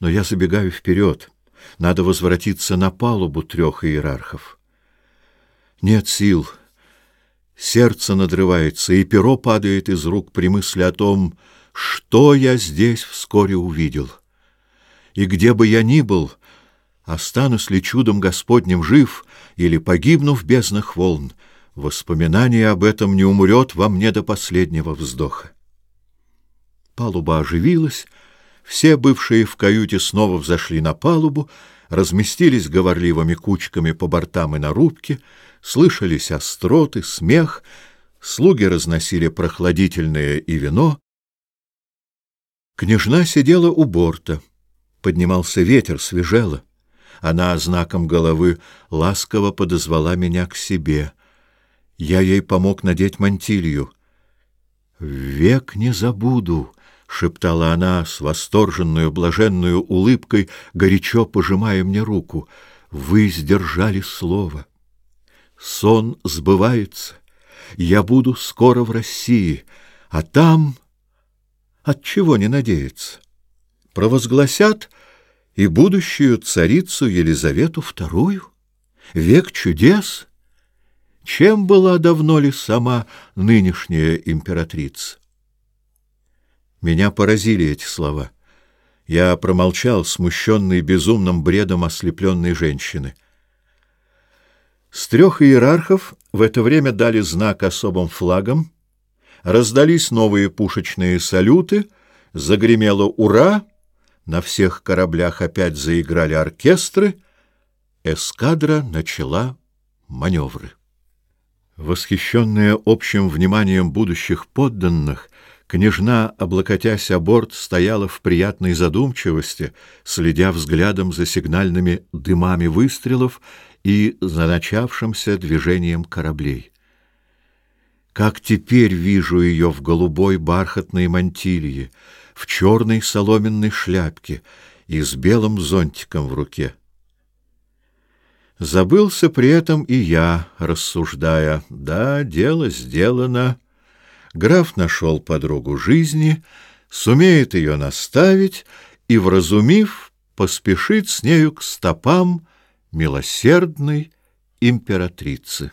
Но я забегаю вперед. Надо возвратиться на палубу трех иерархов. Нет сил. Сердце надрывается, и перо падает из рук при мысли о том, что я здесь вскоре увидел. И где бы я ни был, останусь ли чудом Господним жив или погибну в бездных волн, воспоминание об этом не умрет во мне до последнего вздоха. Палуба оживилась, все бывшие в каюте снова взошли на палубу, разместились говорливыми кучками по бортам и на рубке, слышались остроты, смех, слуги разносили прохладительное и вино. Княжна сидела у борта. Поднимался ветер, свежело. Она знаком головы ласково подозвала меня к себе. Я ей помог надеть мантилью. «Век не забуду!» — шептала она с восторженную, блаженную улыбкой, горячо пожимая мне руку. «Вы сдержали слово. Сон сбывается. Я буду скоро в России, а там...» от чего не надеяться? Провозгласят и будущую царицу Елизавету вторую Век чудес! Чем была давно ли сама нынешняя императрица? Меня поразили эти слова. Я промолчал, смущенный безумным бредом ослепленной женщины. С трех иерархов в это время дали знак особым флагом, раздались новые пушечные салюты, загремело «Ура!», на всех кораблях опять заиграли оркестры, эскадра начала маневры. Восхищенная общим вниманием будущих подданных, княжна, облокотясь о борт, стояла в приятной задумчивости, следя взглядом за сигнальными дымами выстрелов и за начавшимся движением кораблей. Как теперь вижу ее в голубой бархатной мантилье, в черной соломенной шляпке и с белым зонтиком в руке. Забылся при этом и я, рассуждая. Да, дело сделано. Граф нашел подругу жизни, сумеет ее наставить и, вразумив, поспешит с нею к стопам милосердной императрицы.